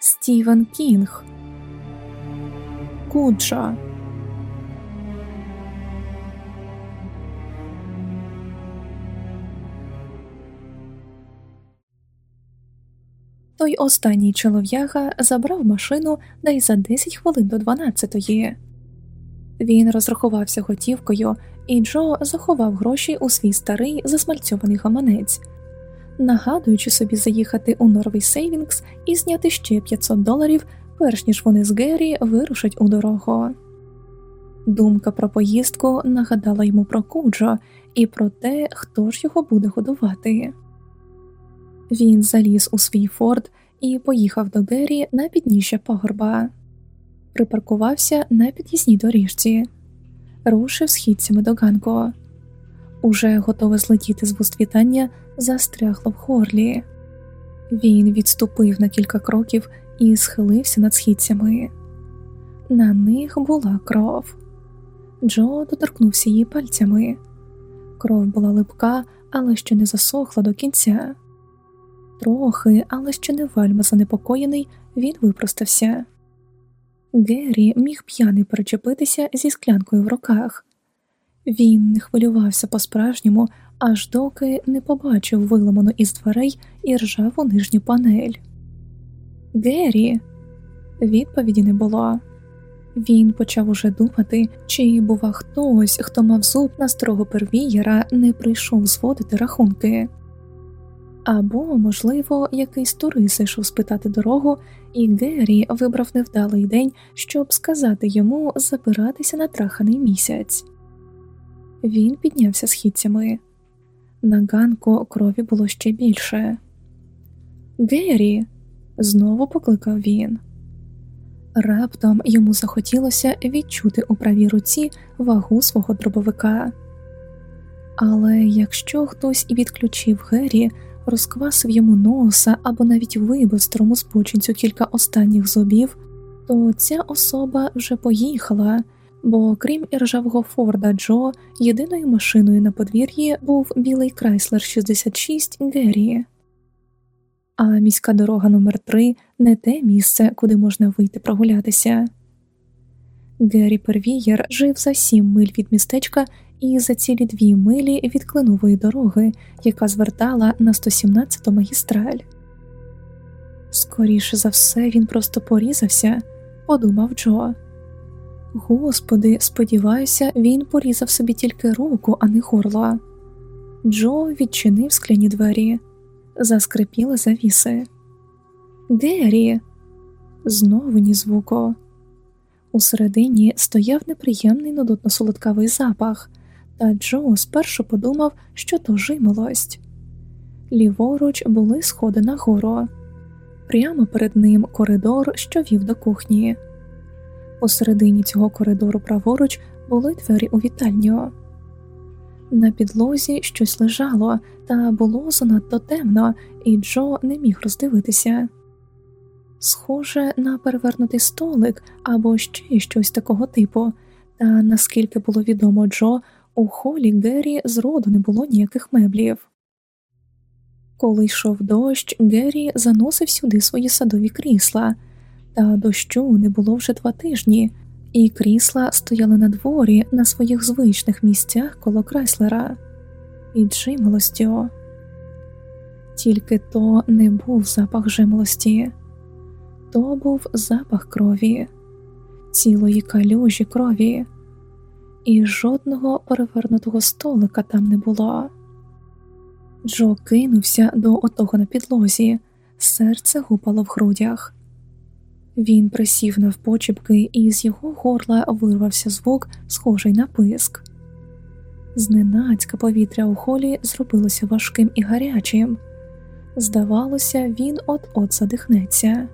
Стівен Кінг. Куджа. Той останній чолов'яга забрав машину дай за 10 хвилин до 12-ї. Він розрахувався готівкою, і Джо заховав гроші у свій старий засмальцьований гаманець, нагадуючи собі заїхати у Норвей Сейвінгс і зняти ще 500 доларів, перш ніж вони з Геррі вирушать у дорогу. Думка про поїздку нагадала йому про Куджо і про те, хто ж його буде годувати. Він заліз у свій форт і поїхав до Геррі на підніжжя пагорба, припаркувався на під'їзній доріжці, рушив східцями до Ганко. Уже готове злетіти з вуст вітання, застрягло в горлі. Він відступив на кілька кроків і схилився над східцями. На них була кров. Джо доторкнувся її пальцями. Кров була липка, але ще не засохла до кінця. Трохи, але ще не вельми занепокоєний, він випростався. Геррі міг п'яний перечепитися зі склянкою в руках. Він не хвилювався по-справжньому, аж доки не побачив виламану із дверей і ржаву нижню панель. Геррі, відповіді не було. Він почав уже думати, чи, бува, хтось, хто мав зуб на строго первієра, не прийшов зводити рахунки. Або, можливо, якийсь турист зайшов спитати дорогу, і Геррі вибрав невдалий день, щоб сказати йому забиратися на траханий місяць. Він піднявся східцями. На ганку крові було ще більше. Геррі. знову покликав він. Раптом йому захотілося відчути у правій руці вагу свого дробовика. Але якщо хтось і відключив Геррі, розквасив йому носа або навіть вибив спочинцю кілька останніх зубів, то ця особа вже поїхала, бо крім іржавого Форда Джо, єдиною машиною на подвір'ї був білий Крайслер 66 Геррі. А міська дорога номер 3 не те місце, куди можна вийти прогулятися. Геррі Первієр жив за сім миль від містечка і за цілі дві милі від кленової дороги, яка звертала на 117-ту магістраль. Скоріше за все, він просто порізався, подумав Джо. Господи, сподіваюся, він порізав собі тільки руку, а не горло. Джо відчинив скляні двері, заскрипіли завіси. Геррі! Знову ні звуку. Усередині стояв неприємний нудотно солодкавий запах, та Джо спершу подумав, що то жимолость. Ліворуч були сходи нагору, прямо перед ним коридор, що вів до кухні. Посередині цього коридору праворуч були двері у вітальню. На підлозі щось лежало, та було занадто темно, і Джо не міг роздивитися. Схоже на перевернутий столик або ще щось такого типу, та наскільки було відомо Джо, у холі Геррі зроду не було ніяких меблів. Коли йшов дощ, Геррі заносив сюди свої садові крісла, та дощу не було вже два тижні, і крісла стояли на дворі на своїх звичних місцях коло Крайслера і жимолостю. Тільки то не був запах жимолості, то був запах крові, цілої калюжі крові і жодного перевернутого столика там не було. Джо кинувся до отого на підлозі, серце гупало в грудях. Він присів навпочіпки, і з його горла вирвався звук, схожий на писк. Зненацька повітря у холі зробилося важким і гарячим. Здавалося, він от-от задихнеться.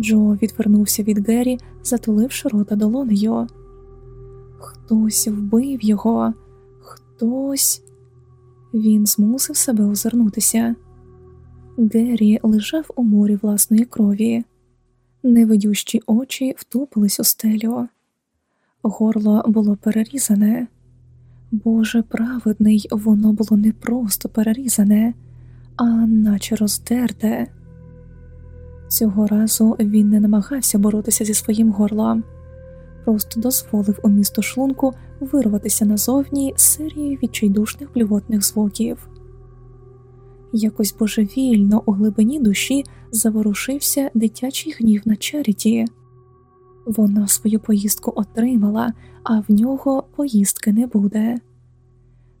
Джо відвернувся від Геррі, затуливши рота долонею. Хтось вбив його, хтось. Він змусив себе озирнутися. Геррі лежав у морі власної крові, невидющі очі втупились у стелю, горло було перерізане. Боже праведний, воно було не просто перерізане, а наче роздерте. Цього разу він не намагався боротися зі своїм горлом, просто дозволив у місту шлунку вирватися назовні серією відчайдушних блювотних звуків. Якось божевільно у глибині душі заворушився дитячий гнів на Черіті. Вона свою поїздку отримала, а в нього поїздки не буде.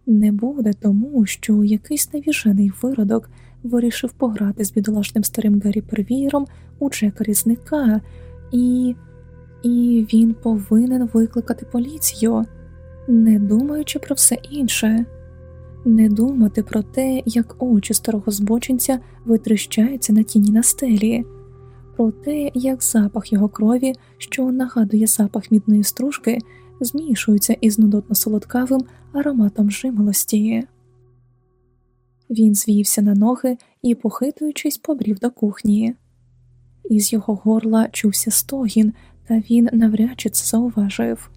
Не буде тому, що якийсь навіжений виродок вирішив пограти з бідолашним старим Гаррі Первієром у Джека Різника, і і він повинен викликати поліцію, не думаючи про все інше, не думати про те, як очі старого збочинця витріщаються на тіні на стелі, про те, як запах його крові, що нагадує запах мідної стружки, змішується із нудотно солодкавим ароматом жимолості. Він звівся на ноги і, похитуючись, побрів до кухні. Із його горла чувся стогін, та він навряд чи це зауважив.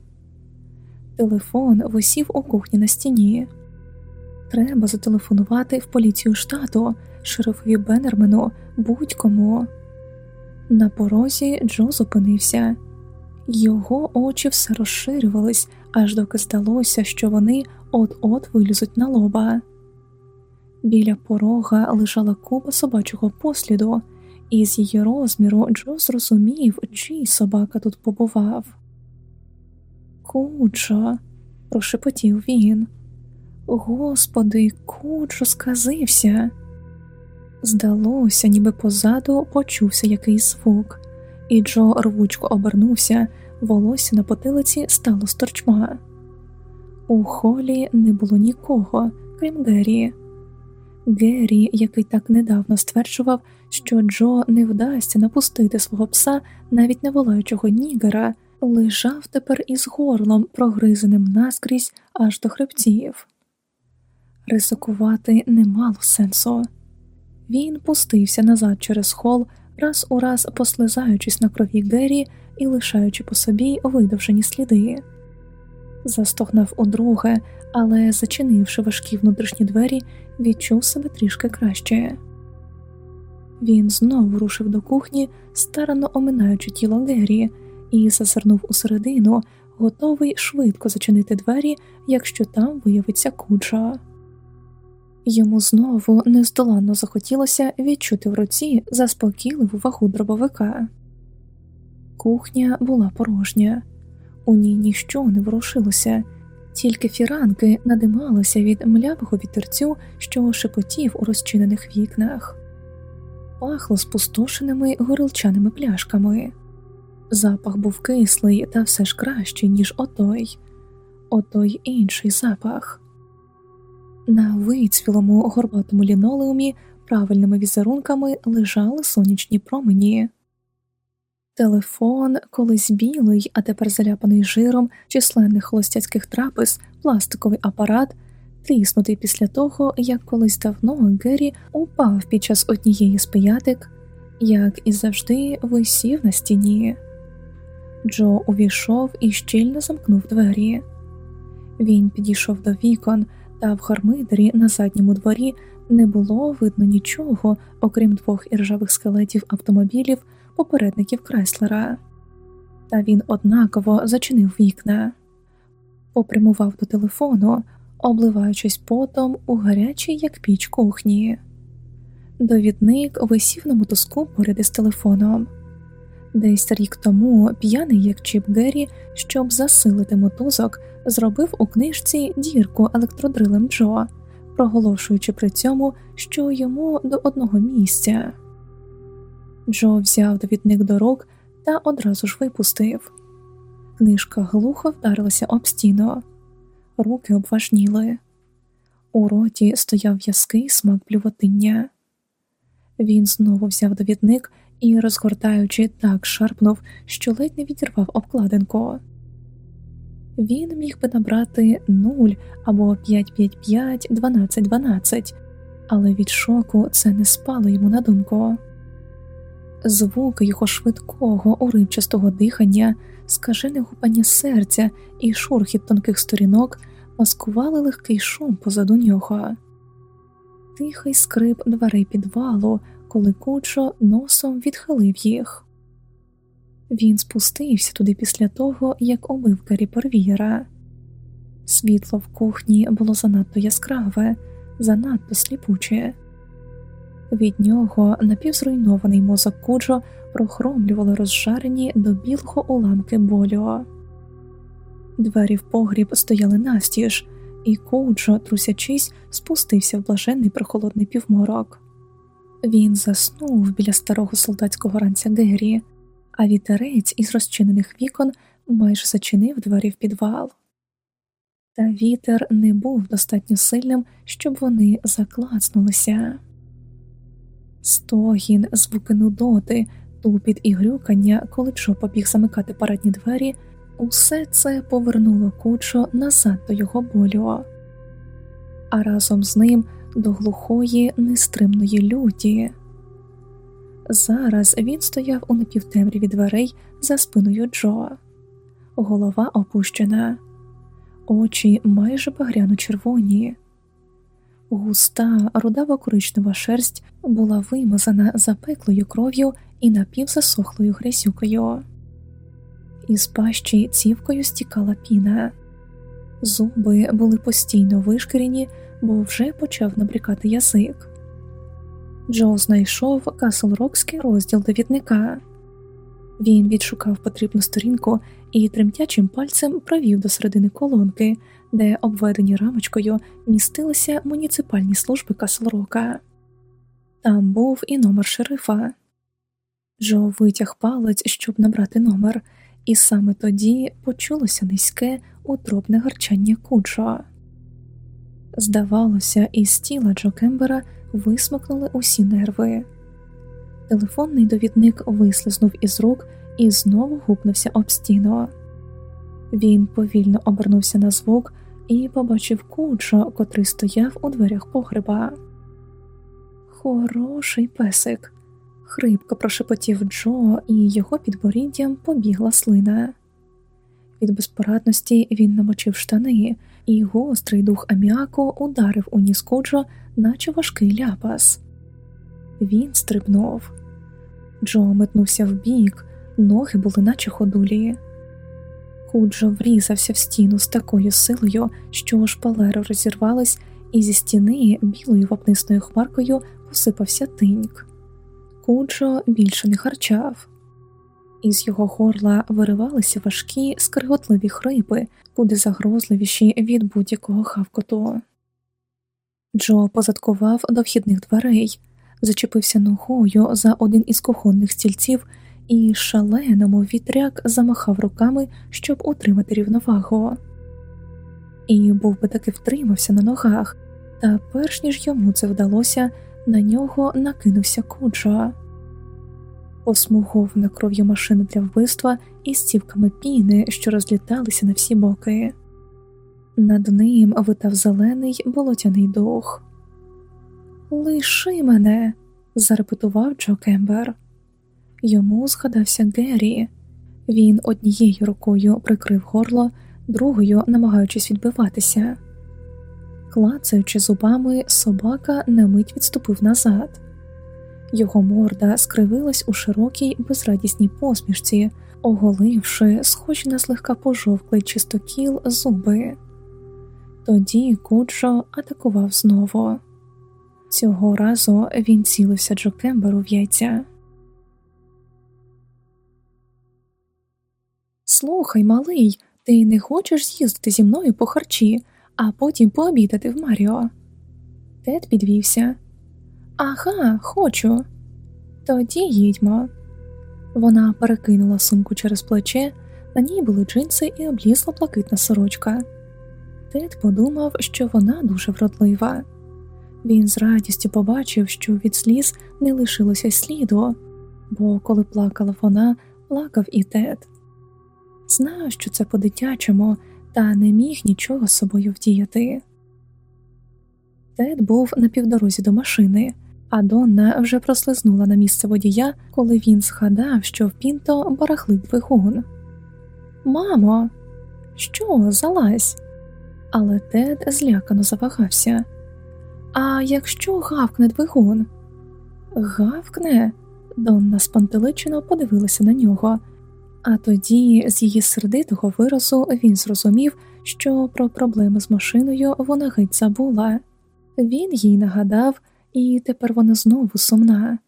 Телефон висів у кухні на стіні. Треба зателефонувати в поліцію штату, шерифові Беннермену, будь-кому. На порозі Джо зупинився, його очі все розширювались, аж доки здалося, що вони от-от вилізуть на лоба. Біля порога лежала купа собачого посліду, і з її розміру Джо зрозумів, чий собака тут побував. Куджо, прошепотів він. Господи, куджо сказився. Здалося, ніби позаду почувся якийсь звук, і Джо рвучко обернувся, волосся на потилиці стало сторчма. У холі не було нікого, крім Геррі. Геррі, який так недавно стверджував, що Джо не вдасться напустити свого пса, навіть не волаючого нігера, лежав тепер із горлом, прогризаним наскрізь аж до хребців. Ризикувати не мало сенсу. Він пустився назад через хол, раз у раз послизаючись на крові Геррі і лишаючи по собі видовжені сліди. Застогнав удруге, але, зачинивши важкі внутрішні двері, відчув себе трішки краще. Він знову рушив до кухні, старано оминаючи тіло Геррі, і зазирнув усередину, готовий швидко зачинити двері, якщо там виявиться куджа. Йому знову нездоланно захотілося відчути в руці заспокійливу вагу дробовика. Кухня була порожня, у ній ніщо не ворушилося, тільки фіранки надималися від млявого вітерцю, що шепотів у розчинених вікнах, пахло спустошеними горілчаними пляшками. Запах був кислий та все ж кращий, ніж отой, отой інший запах. На вицвілому горбатому лінолеумі правильними візерунками лежали сонячні промені. Телефон, колись білий, а тепер заляпаний жиром численних холостяцьких трапез, пластиковий апарат, тріснутий після того, як колись давно Геррі упав під час однієї з пиятик, як і завжди висів на стіні. Джо увійшов і щільно замкнув двері. Він підійшов до вікон, та в гармидері на задньому дворі не було видно нічого, окрім двох іржавих скелетів автомобілів попередників Крайслера, та він однаково зачинив вікна, попрямував до телефону, обливаючись потом у гарячій, як піч кухні. Довідник висів на мотузку поряд із телефоном. Десь рік тому п'яний, як Чіп Геррі, щоб засилити мотузок, зробив у книжці дірку електродрилем Джо, проголошуючи при цьому, що йому до одного місця. Джо взяв довідник до рук та одразу ж випустив. Книжка глухо вдарилася об стіну, руки обважніли. У роті стояв в'язкий смак блювотиння. Він знову взяв довідник і, розгортаючи, так шарпнув, що ледь не відірвав обкладинку. Він міг би набрати 0 або 555 1212, але від шоку це не спало йому на думку. Звуки його швидкого, уривчастого дихання, скажене гупання серця і шурхіт тонких сторінок маскували легкий шум позаду нього. тихий скрип дверей підвалу, коли кучо носом відхилив їх. Він спустився туди після того, як умив Гаррі Порвіра. Світло в кухні було занадто яскраве, занадто сліпуче. Від нього напівзруйнований мозок куджо прохромлювали розжарені до білого уламки болю. Двері в погріб стояли навстіж, і Куджо, трусячись, спустився в блаженний прохолодний півморок. Він заснув біля старого солдатського ранця Гері, а вітерець із розчинених вікон майже зачинив двері в підвал. Та вітер не був достатньо сильним, щоб вони заклацнулися. Стогін, звуки нудоти, тупіт і грюкання, коли Джо побіг замикати парадні двері, усе це повернуло кучо назад до його болю, а разом з ним до глухої, нестримної люті. Зараз він стояв у напівтемряві дверей за спиною Джо, голова опущена, очі майже багряно червоні. Густа рудава коричнева шерсть була вимазана запеклою кров'ю і напівзасохлою грязюкою. Із пащі цівкою стікала піна, зуби були постійно вишкірені, бо вже почав набрікати язик. Джо знайшов Каслрокський розділ довідника. Він відшукав потрібну сторінку і тремтячим пальцем провів до середини колонки, де обведені рамочкою містилися муніципальні служби Каслрока. Там був і номер шерифа. Джо витяг палець, щоб набрати номер, і саме тоді почулося низьке утробне гарчання кучо. Здавалося, із тіла Джо Кембера висмикнули усі нерви. Телефонний довідник вислизнув із рук і знову гупнувся об стіну. Він повільно обернувся на звук і побачив кучо, котрий стояв у дверях погреба. Хороший песик, хрипко прошепотів Джо, і його підборіддям побігла слина. Від безпорадності він намочив штани, і гострий дух аміаку ударив у ніс Куджо, наче важкий ляпас. Він стрибнув. Джо метнувся вбік, ноги були, наче ходулі. Куджо врізався в стіну з такою силою, що шпалери розірвались, і зі стіни білою вапнисною хмаркою посипався тиньк. Куджо більше не харчав. Із його горла виривалися важкі скриготливі хрипи, куди загрозливіші від будь-якого хавкоту. Джо позадкував до вхідних дверей, зачепився ногою за один із кухонних стільців і шаленому вітряк замахав руками, щоб утримати рівновагу. І був би таки втримався на ногах, та перш ніж йому це вдалося, на нього накинувся куджа. Осмугована кров'ю машина для вбивства із цівками піни, що розліталися на всі боки. Над ним витав зелений болотяний дух. Лиши мене, зарепетував Джо Кембер. Йому згадався Геррі. Він однією рукою прикрив горло, другою намагаючись відбиватися. Клацаючи зубами, собака на мить відступив назад. Його морда скривилась у широкій безрадісній посмішці, оголивши, схожі на злегка пожовклий чистокіл зуби. Тоді Куджо атакував знову. Цього разу він цілився Джо Кемберу в яйця. Слухай, малий, ти не хочеш з'їздити зі мною по харчі, а потім пообідати в Маріо. Тед підвівся. Ага, хочу. Тоді їдьмо. Вона перекинула сумку через плече, на ній були джинси і облізла блакитна сорочка. Тед подумав, що вона дуже вродлива. Він з радістю побачив, що від сліз не лишилося сліду, бо коли плакала вона, плакав і Тед. Знав, що це по-дитячому, та не міг нічого з собою вдіяти. Тед був на півдорозі до машини, а Донна вже прослизнула на місце водія, коли він згадав, що в Пінто барахлить двигун. Мамо, що, залазь? Але Тед злякано завагався. А якщо гавкне двигун? Гавкне? Донна спантеличено подивилася на нього, а тоді, з її сердитого виразу, він зрозумів, що про проблеми з машиною вона геть забула. Він їй нагадав, і тепер вона знову сумна.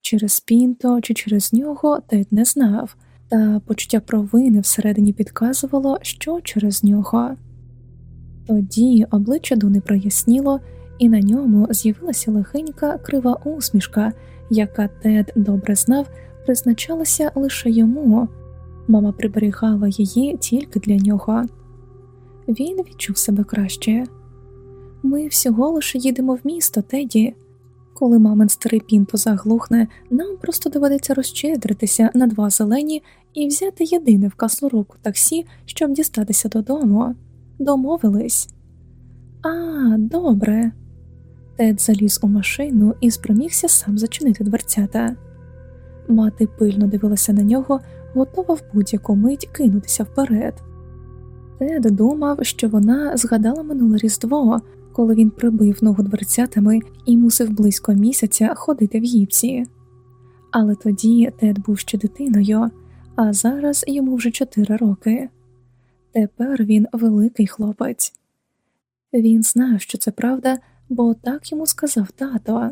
Через пінто чи через нього Тед не знав, та почуття провини всередині підказувало, що через нього. Тоді обличчя Дуни проясніло, і на ньому з'явилася легенька крива усмішка, яка Тед добре знав, призначалася лише йому. Мама приберігала її тільки для нього. Він відчув себе краще. Ми всього лише їдемо в місто, Теді. Коли мамин старий пінто заглухне, нам просто доведеться розчедритися на два зелені і взяти єдине в каслороку таксі, щоб дістатися додому. Домовились. А, добре. Тед заліз у машину і спромігся сам зачинити дверцята. Мати пильно дивилася на нього, готова в будь-яку мить кинутися вперед. Тед думав, що вона згадала минуле різдво, коли він прибив ногу дверцятами і мусив близько місяця ходити в гіпсі. Але тоді Тед був ще дитиною, а зараз йому вже чотири роки. Тепер він великий хлопець. Він знав, що це правда, бо так йому сказав тато.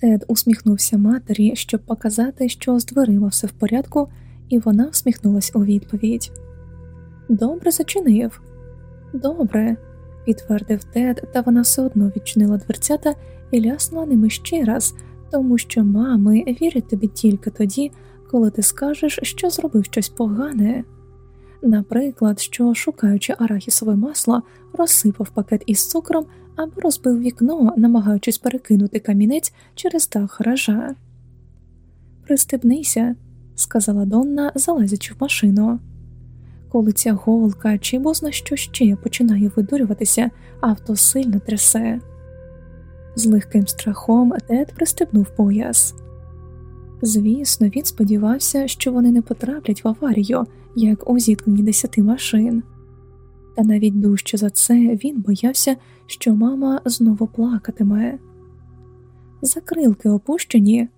Тед усміхнувся матері, щоб показати, що з дверима все в порядку, і вона всміхнулась у відповідь. Добре зачинив. Добре, підтвердив Тед, та вона все одно відчинила дверцята і ляснула ними ще раз, тому що мами вірять тобі тільки тоді, коли ти скажеш, що зробив щось погане. Наприклад, що, шукаючи арахісове масло, розсипав пакет із цукром або розбив вікно, намагаючись перекинути камінець через дах гаража. Пристебнися, сказала Донна, залазячи в машину. Коли ця голка чи бозна що ще починає видурюватися, авто сильно трясе. З легким страхом Тед пристебнув пояс. Звісно, він сподівався, що вони не потраплять в аварію, як у зіткненні десяти машин. Та навіть дужче за це він боявся, що мама знову плакатиме. Закрилки опущені?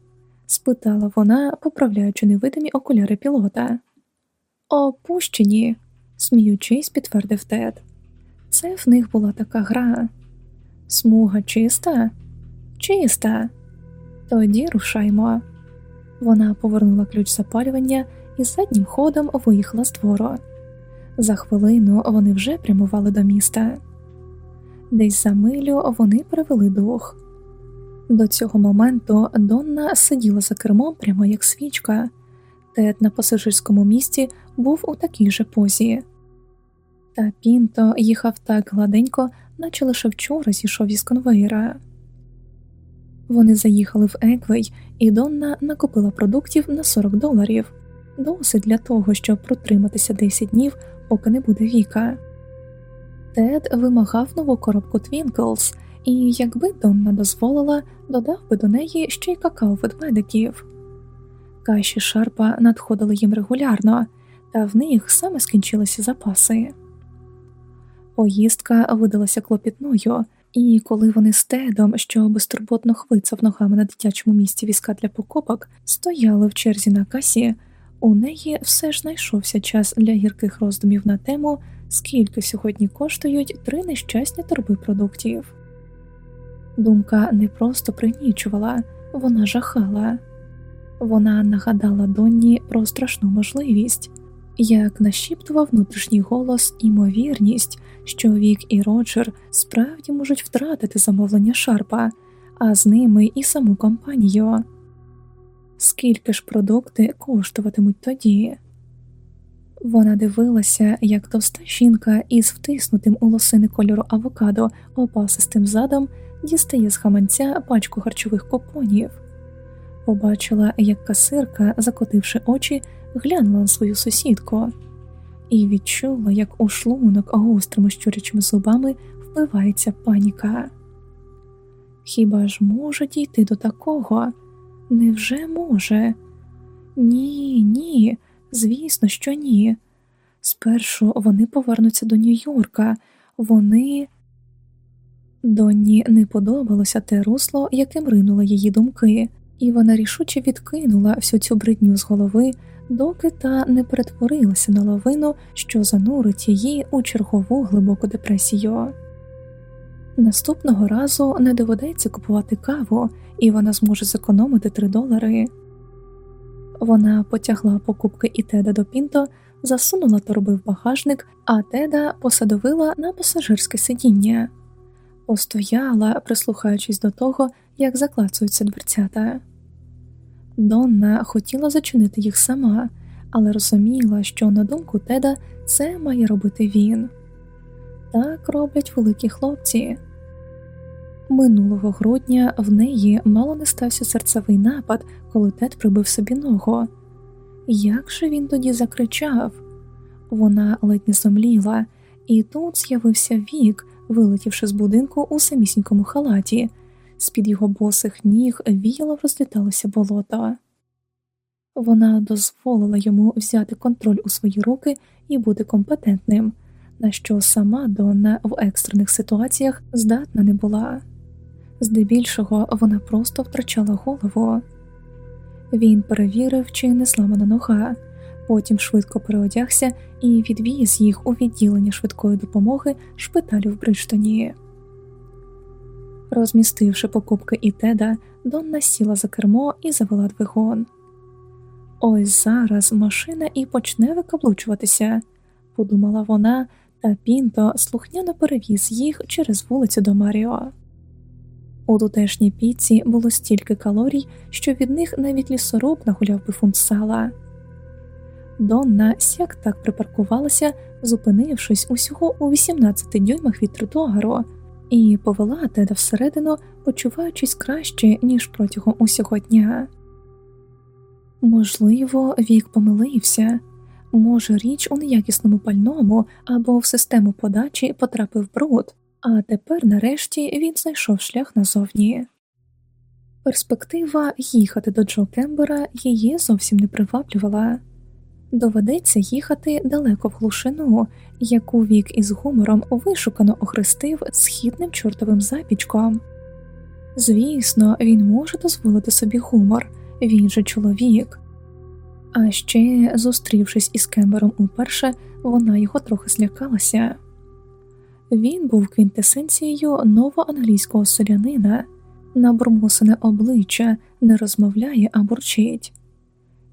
спитала вона, поправляючи невидимі окуляри пілота. Опущені, сміючись, підтвердив Тед. Це в них була така гра. Смуга чиста? Чиста. Тоді рушаймо. Вона повернула ключ запалювання і заднім ходом виїхала з двору. За хвилину вони вже прямували до міста. Десь за милю вони перевели дух. До цього моменту Донна сиділа за кермом прямо як свічка, Тед на пасажирському місці був у такій же позі. Та Пінто їхав так гладенько, наче лише вчора зійшов із конвейера. Вони заїхали в Еквей, і Донна накупила продуктів на 40 доларів, досить для того, щоб протриматися 10 днів, поки не буде віка. Тед вимагав нову коробку Твінклс, і якби Донна дозволила, додав би до неї ще й какао ведмедиків. Каші шарпа надходили їм регулярно, та в них саме скінчилися запаси. Поїздка видалася клопітною. І коли вони з тедом, що безтурботно хвицав ногами на дитячому місці візка для покупок, стояли в черзі на касі, у неї все ж знайшовся час для гірких роздумів на тему, скільки сьогодні коштують три нещасні торби продуктів. Думка не просто пригнічувала, вона жахала. Вона нагадала Донні про страшну можливість, як нашіптував внутрішній голос імовірність, що Вік і Роджер справді можуть втратити замовлення Шарпа, а з ними і саму компанію. Скільки ж продукти коштуватимуть тоді? Вона дивилася, як товста жінка із втиснутим у лосини кольору авокадо опасистим задом дістає з хаманця пачку харчових купонів. Побачила, як касирка, закотивши очі, глянула на свою сусідку і відчула, як у шлунок гострими щурячими зубами впивається паніка. Хіба ж може дійти до такого? Невже може? Ні, ні, звісно, що ні. Спершу вони повернуться до Нью-Йорка, вони. Донні не подобалося те русло, яким ринули її думки, і вона рішуче відкинула всю цю бридню з голови, доки та не перетворилася на лавину, що занурить її у чергову глибоку депресію. Наступного разу не доведеться купувати каву, і вона зможе зекономити 3 долари. Вона потягла покупки і теда до пінто, засунула торби в багажник, а теда посадовила на пасажирське сидіння, постояла, прислухаючись до того, як заклацуються дверцята. Донна хотіла зачинити їх сама, але розуміла, що, на думку теда, це має робити він. Так роблять великі хлопці. Минулого грудня в неї мало не стався серцевий напад, коли тед прибив собі ногу. Як же він тоді закричав? Вона ледь не зомліла, і тут з'явився вік, вилетівши з будинку у самісінькому халаті, з під його босих ніг віяло розліталося болото. Вона дозволила йому взяти контроль у свої руки і бути компетентним, на що сама Донна в екстрених ситуаціях здатна не була здебільшого вона просто втрачала голову. Він перевірив, чи не зламана нога, потім швидко переодягся і відвіз їх у відділення швидкої допомоги шпиталю в Бриджтоні. Розмістивши покупки і теда, Донна сіла за кермо і завела двигун. Ось зараз машина і почне викаблучуватися, подумала вона, та Пінто слухняно перевіз їх через вулицю до Маріо. У тутешній піці було стільки калорій, що від них навіть лісоруб нагуляв би фунт сала. Донна сяк так припаркувалася, зупинившись усього у 18 дюймах від тротуару, і повела теда всередину, почуваючись краще, ніж протягом усього дня. Можливо, вік помилився, може, річ у неякісному пальному або в систему подачі потрапив бруд. А тепер, нарешті, він знайшов шлях назовні. Перспектива їхати до Джо Кембера її зовсім не приваблювала доведеться їхати далеко в глушину, яку вік із гумором вишукано охрестив східним чортовим запічком. Звісно, він може дозволити собі гумор, він же чоловік. А ще, зустрівшись із Кембером уперше, вона його трохи злякалася. Він був квінтесенцією новоанглійського селянина, набурмосене обличчя не розмовляє, а бурчить.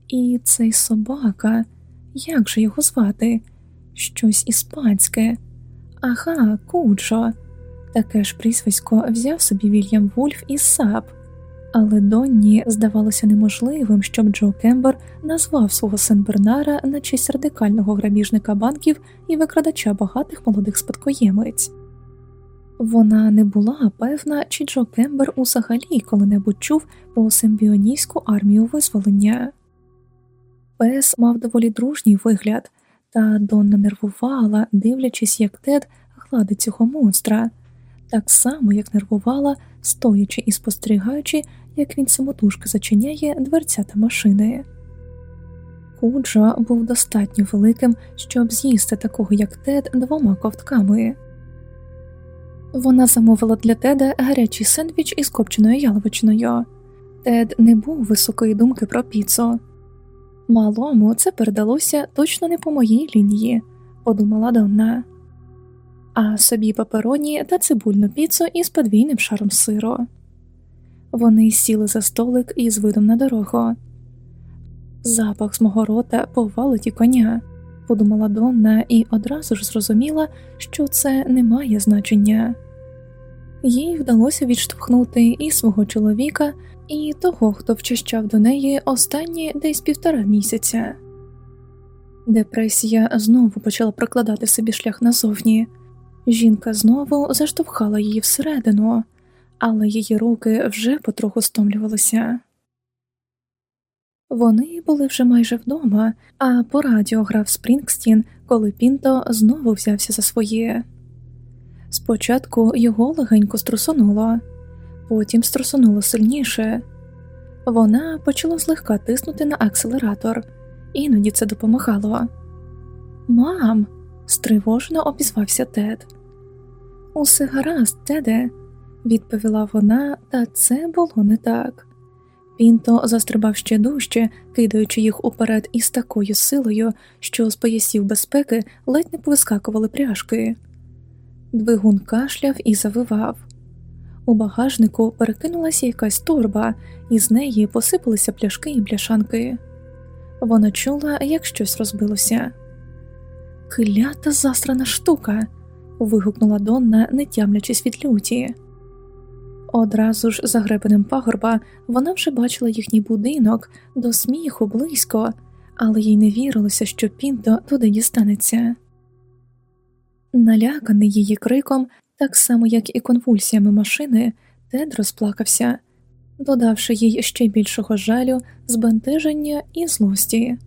І цей собака, як же його звати? Щось іспанське. Ага, Куджо. Таке ж прізвисько взяв собі Вільям Вульф із Сап але Донні здавалося неможливим, щоб Джо Кембер назвав свого Сен-Бернара на честь радикального грабіжника банків і викрадача багатих молодих спадкоємиць. Вона не була певна, чи Джо Кембер взагалі коли-небудь чув про симбіонійську армію визволення. Пес мав доволі дружній вигляд, та Донна нервувала, дивлячись, як Тед гладить цього монстра, так само як нервувала, стоячи і спостерігаючи, як він самотужки зачиняє дверцята машини. Куджа був достатньо великим, щоб з'їсти такого, як Тед, двома ковтками. Вона замовила для Теда гарячий сендвіч із копченою яловичиною. Тед не був високої думки про піцу. Малому це передалося точно не по моїй лінії, подумала Донна, а собі папероні та цибульну піцу із подвійним шаром сиру. Вони сіли за столик із видом на дорогу. Запах з мого рота повалить і коня, подумала Донна і одразу ж зрозуміла, що це не має значення. Їй вдалося відштовхнути і свого чоловіка, і того, хто вчищав до неї останні десь півтора місяця. Депресія знову почала прокладати собі шлях назовні. Жінка знову заштовхала її всередину але її руки вже потроху стомлювалися. Вони були вже майже вдома, а по радіо грав Спрінгстін, коли Пінто знову взявся за своє. Спочатку його легенько струсонуло, потім струсонуло сильніше. Вона почала злегка тиснути на акселератор, іноді це допомагало. Мам, стривожено обізвався Тед. Усе гаразд, Теде, відповіла вона, та це було не так. Пінто застрибав ще дужче, кидаючи їх уперед із такою силою, що з поясів безпеки ледь не повискакували пряжки. Двигун кашляв і завивав. У багажнику перекинулася якась торба, і з неї посипалися пляшки і бляшанки. Вона чула, як щось розбилося. Клята засрана штука. вигукнула Донна, не тямлячись від люті. Одразу ж за гребенем пагорба вона вже бачила їхній будинок до сміху близько, але їй не вірилося, що Пінто туди дістанеться. Наляканий її криком, так само як і конвульсіями машини, Тед розплакався, додавши їй ще більшого жалю, збентеження і злості.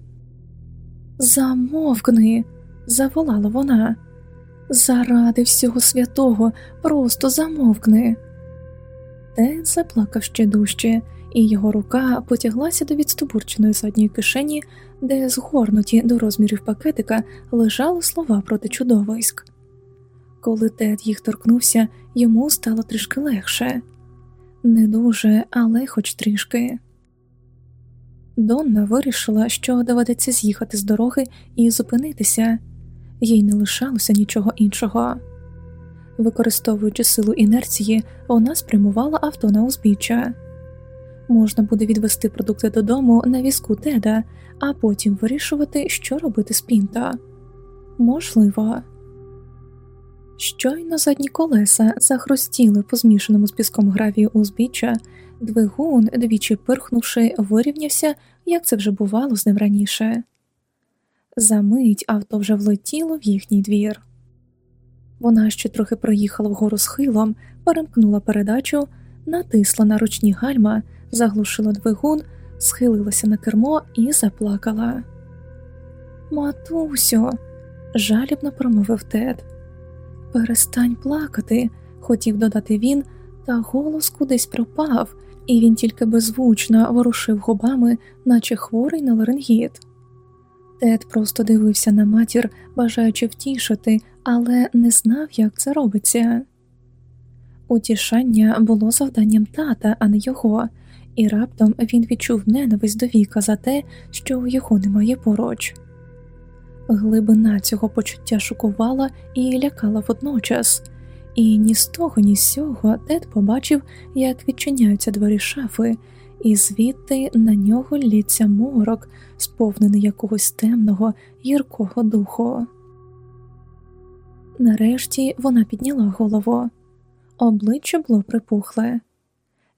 Замовкни, заволала вона. Заради всього святого, просто замовкни. Тед заплакав ще дужче, і його рука потяглася до відстубурченої задньої кишені, де згорнуті до розмірів пакетика лежали слова проти чудовиськ. Коли Тед їх торкнувся, йому стало трішки легше не дуже, але хоч трішки. Донна вирішила, що доведеться з'їхати з дороги і зупинитися, їй не лишалося нічого іншого. Використовуючи силу інерції, вона спрямувала авто на узбіччя. Можна буде відвести продукти додому на візку теда, а потім вирішувати, що робити з пінта. Можливо. Щойно задні колеса захрустіли по змішаному з піском гравію узбіччя, двигун, двічі пирхнувши, вирівнявся, як це вже бувало з ним раніше. Замить авто вже влетіло в їхній двір. Вона ще трохи проїхала вгору схилом, перемкнула передачу, натисла на ручні гальма, заглушила двигун, схилилася на кермо і заплакала. Матусю, жалібно промовив Тед. Перестань плакати, хотів додати він, та голос кудись пропав, і він тільки беззвучно ворушив губами, наче хворий на ларингіт. Тед просто дивився на матір, бажаючи втішити, але не знав, як це робиться. Утішання було завданням тата, а не його, і раптом він відчув ненависть до віка за те, що його немає поруч. Глибина цього почуття шокувала і лякала водночас, і ні з того, ні з сього Тед побачив, як відчиняються двері шафи, і звідти на нього лється морок, сповнений якогось темного, гіркого духу. Нарешті вона підняла голову, обличчя було припухле.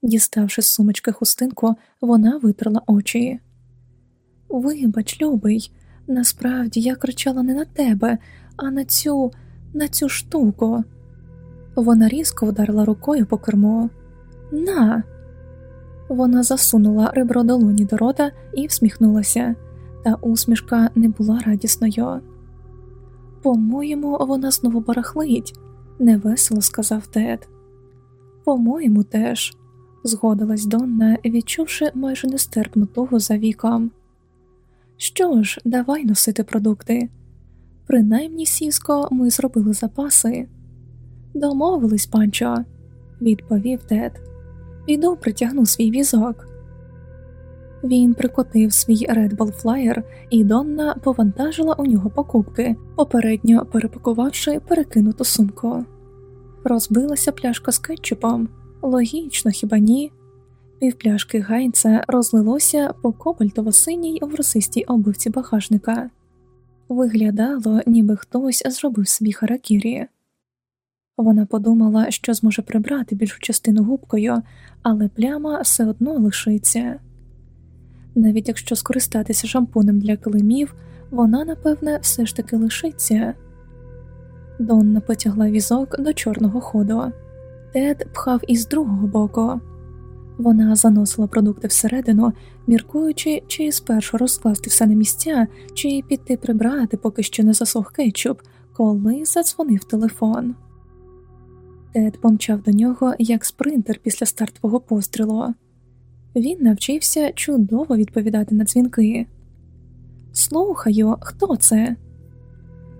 Діставши з сумочки хустинку, вона витерла очі. Вибач, любий, насправді я кричала не на тебе, а на цю, на цю штуку. Вона різко вдарила рукою по керму. На. Вона засунула ребро долоні до рота і всміхнулася, та усмішка не була радісною. По-моєму, вона знову барахлить, невесело сказав Тед. По-моєму, теж, згодилась Донна, відчувши майже нестерпну тугу за віком. Що ж, давай носити продукти. Принаймні, сіско, ми зробили запаси. Домовились, панчо, відповів Тед. Піду притягну свій візок. Він прикотив свій Red Bull Flyer, і Донна повантажила у нього покупки, попередньо перепакувавши перекинуту сумку. Розбилася пляшка з кетчупом. Логічно, хіба ні? Півпляшки гайнца розлилося по кобальтово-синій в росистій обивці багажника. Виглядало, ніби хтось зробив собі харакірі. Вона подумала, що зможе прибрати більшу частину губкою, але пляма все одно лишиться. Навіть якщо скористатися шампунем для килимів, вона, напевне, все ж таки лишиться. Донна потягла візок до чорного ходу. Тед пхав із другого боку. Вона заносила продукти всередину, міркуючи, чи спершу розкласти все на місця, чи піти прибрати, поки що не засох кетчуп, коли задзвонив телефон. Тед помчав до нього як спринтер після стартового пострілу. Він навчився чудово відповідати на дзвінки. Слухаю, хто це?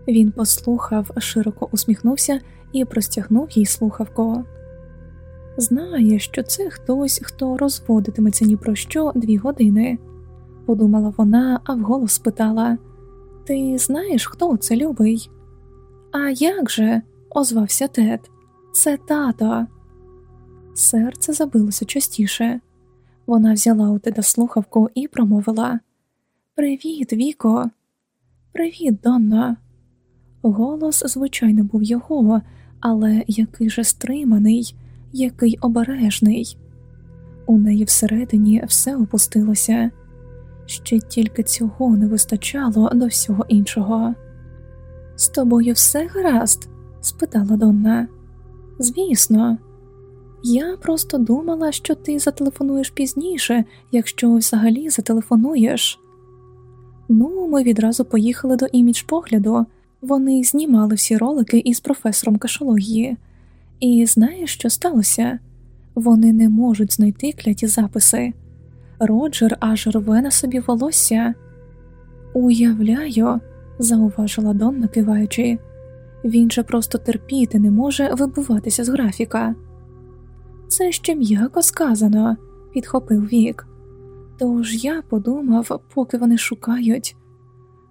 Він послухав, широко усміхнувся і простягнув їй слухавку. Знає, що це хтось, хто розводитиметься ні про що дві години, подумала вона, а вголос спитала Ти знаєш, хто це любий? А як же? озвався Тед. Це тато. Серце забилося частіше. Вона взяла у Теда слухавку і промовила Привіт, Віко, привіт, Донна. Голос, звичайно, був його, але який же стриманий, який обережний. У неї всередині все опустилося, ще тільки цього не вистачало до всього іншого. З тобою все гаразд? спитала Донна. Звісно, я просто думала, що ти зателефонуєш пізніше, якщо взагалі зателефонуєш. Ну, ми відразу поїхали до імідж погляду. Вони знімали всі ролики із професором кашології, і знаєш, що сталося? Вони не можуть знайти кляті записи. Роджер аж рве на собі волосся. Уявляю, зауважила Донна, киваючи, він же просто терпіти не може вибуватися з графіка. Це ще м'яко сказано, підхопив вік. Тож я подумав, поки вони шукають.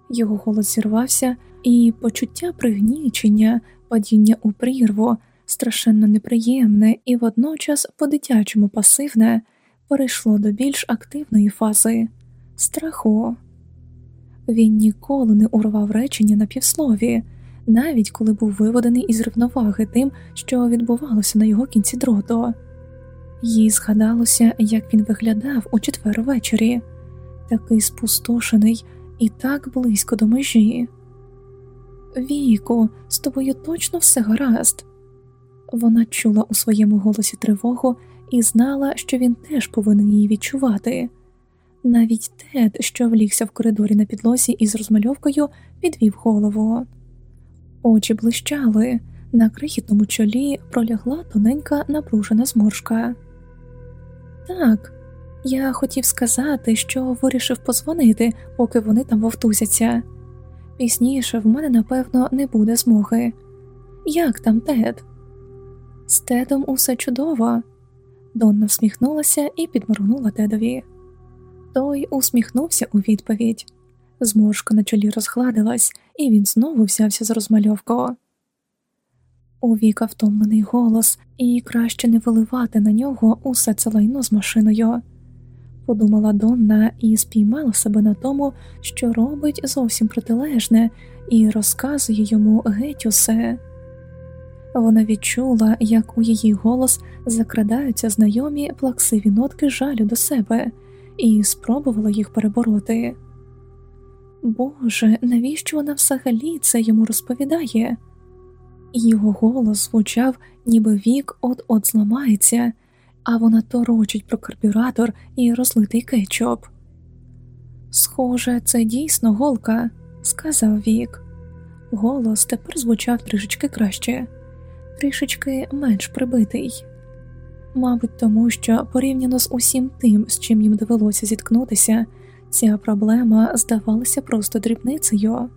Його голос зірвався, і почуття пригнічення, падіння у прірву, страшенно неприємне і водночас по дитячому пасивне перейшло до більш активної фази страху. Він ніколи не урвав речення на півслові, навіть коли був виведений із рівноваги тим, що відбувалося на його кінці дроту. Їй згадалося, як він виглядав у четвер ввечері, такий спустошений і так близько до межі. Віку, з тобою точно все гаразд. Вона чула у своєму голосі тривогу і знала, що він теж повинен її відчувати. Навіть Тед, що влігся в коридорі на підлозі із розмальовкою, підвів голову. Очі блищали, на крихітному чолі пролягла тоненька напружена зморшка. Так, я хотів сказати, що вирішив позвонити, поки вони там вовтузяться. Пізніше в мене, напевно, не буде змоги. Як там Тед? З Тедом усе чудово. Донна всміхнулася і підморгнула Тедові. Той усміхнувся у відповідь. Зморшка на чолі розгладилась, і він знову взявся за розмальовку. У віка втомлений голос, і краще не виливати на нього усе це лайно з машиною, подумала Донна і спіймала себе на тому, що робить зовсім протилежне, і розказує йому геть усе. Вона відчула, як у її голос закрадаються знайомі плаксиві нотки жалю до себе, і спробувала їх перебороти. Боже, навіщо вона взагалі це йому розповідає? Його голос звучав, ніби вік от-от зламається, а вона торочить про карбюратор і розлитий кетчуп. Схоже, це дійсно голка, сказав Вік. Голос тепер звучав трішечки краще, трішечки менш прибитий. Мабуть, тому що порівняно з усім тим, з чим їм довелося зіткнутися, ця проблема здавалася просто дрібницею.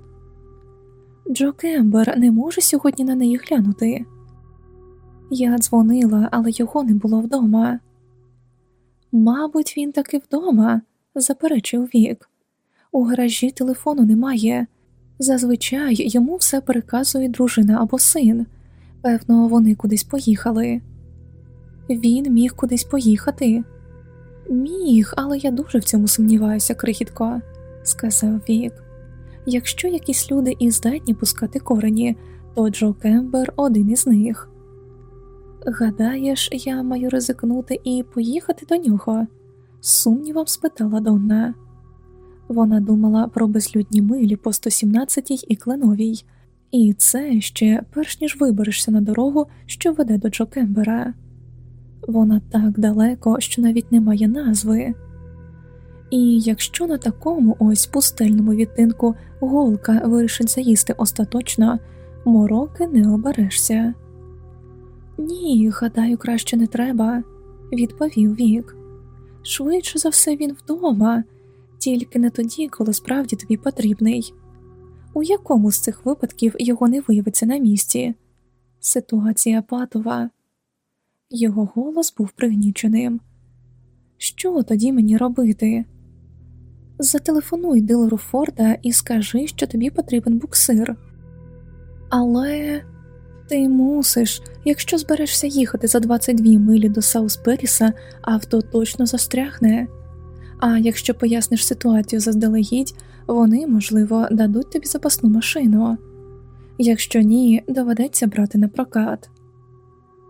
Джо Кембер не може сьогодні на неї глянути. Я дзвонила, але його не було вдома. Мабуть, він таки вдома, заперечив Вік. У гаражі телефону немає. Зазвичай йому все переказує дружина або син. Певно, вони кудись поїхали. Він міг кудись поїхати. Міг, але я дуже в цьому сумніваюся, крихітко, сказав Вік. Якщо якісь люди і здатні пускати корені, то Джо Кембер один із них. Гадаєш, я маю ризикнути і поїхати до нього? сумнівом спитала Донна. Вона думала про безлюдні милі по 117 і кленовій, і це ще перш ніж виберешся на дорогу, що веде до Джо Кембера. Вона так далеко, що навіть не має назви. І якщо на такому ось пустельному відтинку голка вирішить заїсти остаточно, мороки не оберешся. Ні, гадаю, краще не треба, відповів Вік. Швидше за все він вдома, тільки не тоді, коли справді тобі потрібний. У якому з цих випадків його не виявиться на місці? Ситуація патова. Його голос був пригніченим. Що тоді мені робити? Зателефонуй дилеру Форда і скажи, що тобі потрібен буксир. Але ти мусиш, якщо зберешся їхати за 22 милі до Саус Періса, авто точно застрягне. А якщо поясниш ситуацію заздалегідь, вони, можливо, дадуть тобі запасну машину. Якщо ні, доведеться брати на прокат.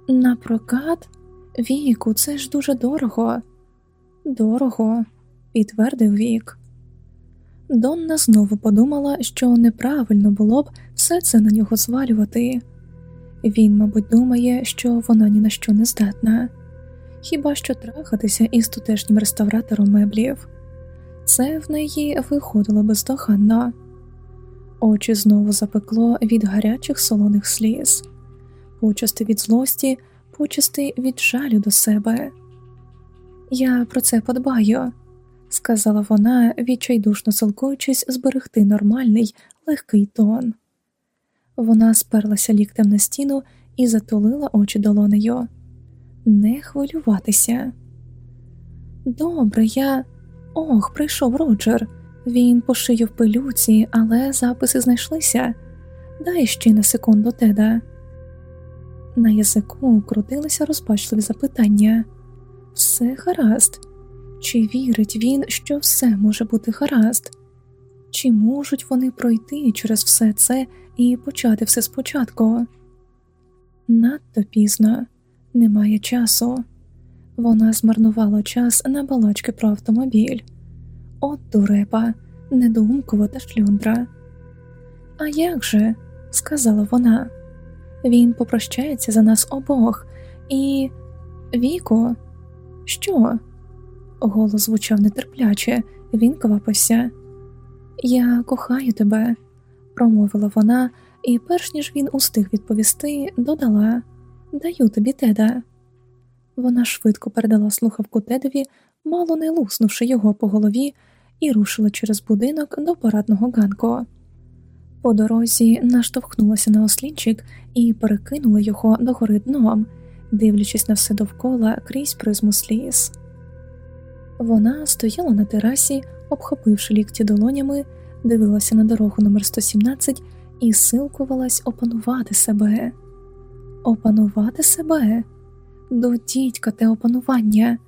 На прокат? Віку, це ж дуже дорого. Дорого, підтвердив Вік. Донна знову подумала, що неправильно було б все це на нього звалювати. Він, мабуть, думає, що вона ні на що не здатна, хіба що трахатися із тутешнім реставратором меблів. Це в неї виходило бездоганно. Очі знову запекло від гарячих солоних сліз, почасти від злості, почасти від жалю до себе. Я про це подбаю, сказала вона, відчайдушно силкуючись зберегти нормальний легкий тон. Вона сперлася ліктем на стіну і затулила очі долонею. Не хвилюватися. Добре, я. Ох, прийшов Роджер. Він пошию в пилюці, але записи знайшлися. Дай ще на секунду теда. На язику крутилися розпачливі запитання все гаразд, чи вірить він, що все може бути гаразд? Чи можуть вони пройти через все це і почати все спочатку? Надто пізно, немає часу. Вона змарнувала час на балачки про автомобіль. От дурепа, недоумкова та шлюндра. А як же, сказала вона, він попрощається за нас обох і. Віку, що? Голос звучав нетерпляче, він квапився. Я кохаю тебе, промовила вона, і, перш ніж він устиг відповісти, додала Даю тобі теда. Вона швидко передала слухавку тедові, мало не луснувши його по голові, і рушила через будинок до парадного ганку. По дорозі наштовхнулася на ослінчик і перекинула його догори дном, дивлячись на все довкола крізь призму сліз. Вона стояла на терасі, обхопивши лікті долонями, дивилася на дорогу номер 117 і силкувалась опанувати себе. Опанувати себе? До дідька те опанування.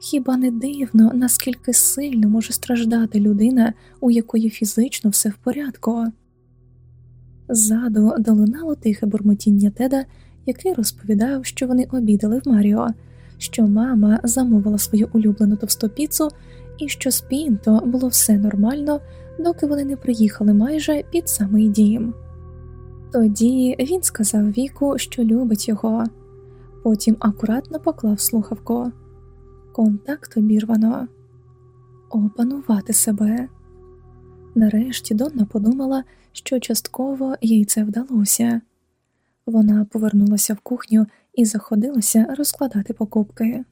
Хіба не дивно, наскільки сильно може страждати людина, у якої фізично все в порядку? Ззаду долинало тихе бурмотіння теда, який розповідав, що вони обідали в Маріо що мама замовила свою улюблену товстопіцу і що з Пінто було все нормально, доки вони не приїхали майже під самий дім. Тоді він сказав Віку, що любить його, потім акуратно поклав слухавку. Контакт обірвано, опанувати себе. Нарешті Донна подумала, що частково їй це вдалося. Вона повернулася в кухню і заходилася розкладати покупки.